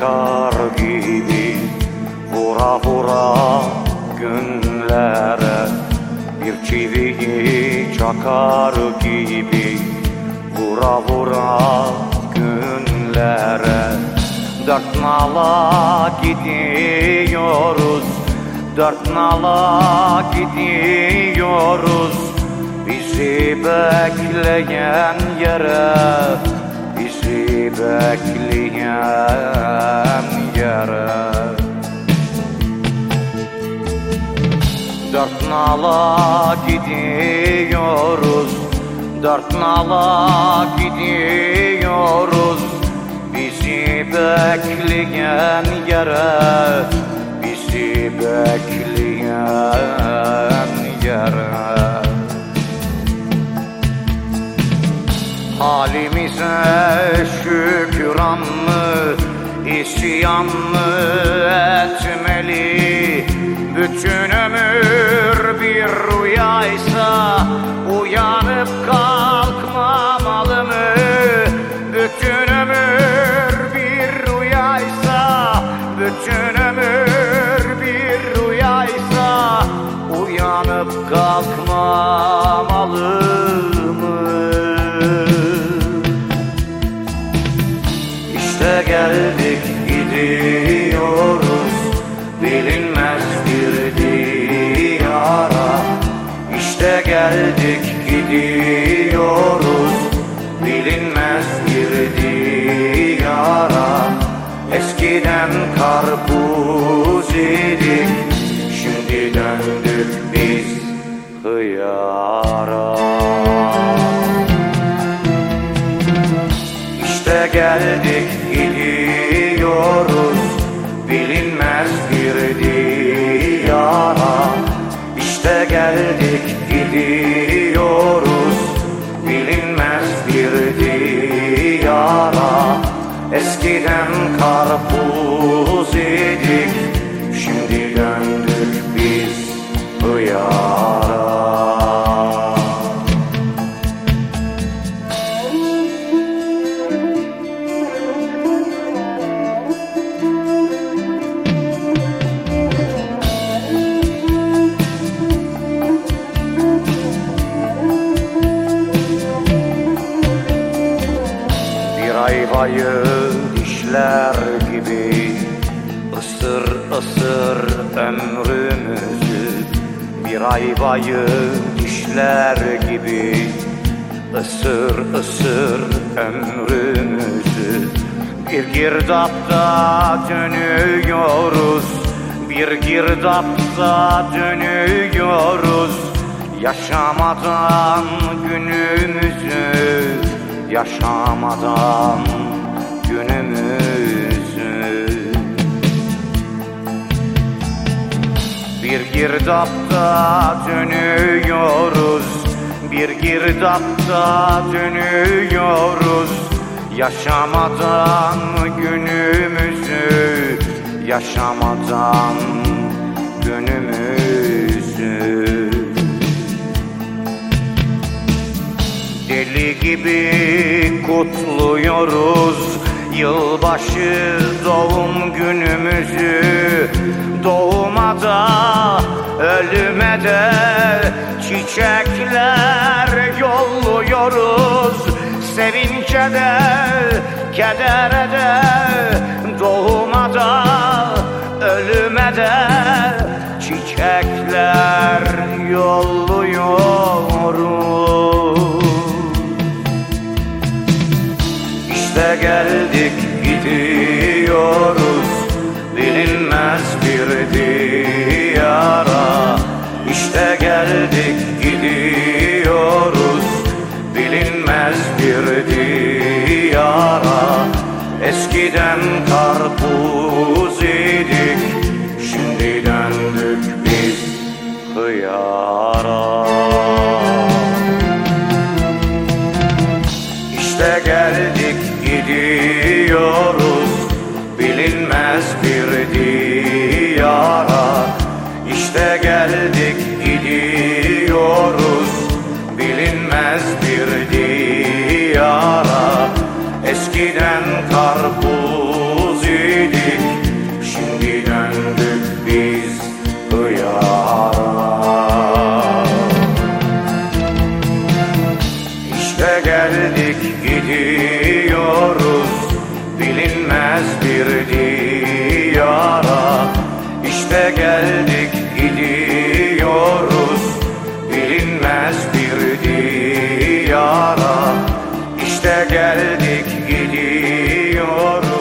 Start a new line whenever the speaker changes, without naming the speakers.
çakar gibi Vura vura günlere. Bir çiviyi çakar gibi Vura vura günlere. Dört nala gidiyoruz Dört nala gidiyoruz. Bizi bekleyen yere nala gidiyoruz. Dört nala gidiyoruz. Bizi bekleyen yere Bizi bekleyen yere. Halimize şükran mı, isyan mı geldik gidiyoruz. Bilinmez bir diyara. Eskiden karpuz idik şimdi döndük biz hıyara Ayvayı dişler gibi ısır ısır ömrümüzü. Bir ayvayı dişler gibi ısır ısır ömrümüzü. Bir girdapta dönüyoruz Bir girdapta dönüyoruz. Yaşamadan günümüzü yaşamadan girdapta dönüyoruz Bir girdapta dönüyoruz. Yaşamadan günümüzü Yaşamadan günümüzü Deli gibi kutluyoruz Yılbaşı doğum günümüzü Doğuma da ölüme de Çiçekler yolluyoruz. Sevince de kedere de Doğuma da ölüme de Çiçekler yolluyoruz Eskiden karpuz idik şimdi döndük biz hıyara. İşte geldik gidiyoruz duyarım İşte geldik gidiyoruz. Bilinmez bir diyara. İşte geldik gidiyoruz. Bilinmez bir diyara. İşte geldik gidiyoruz.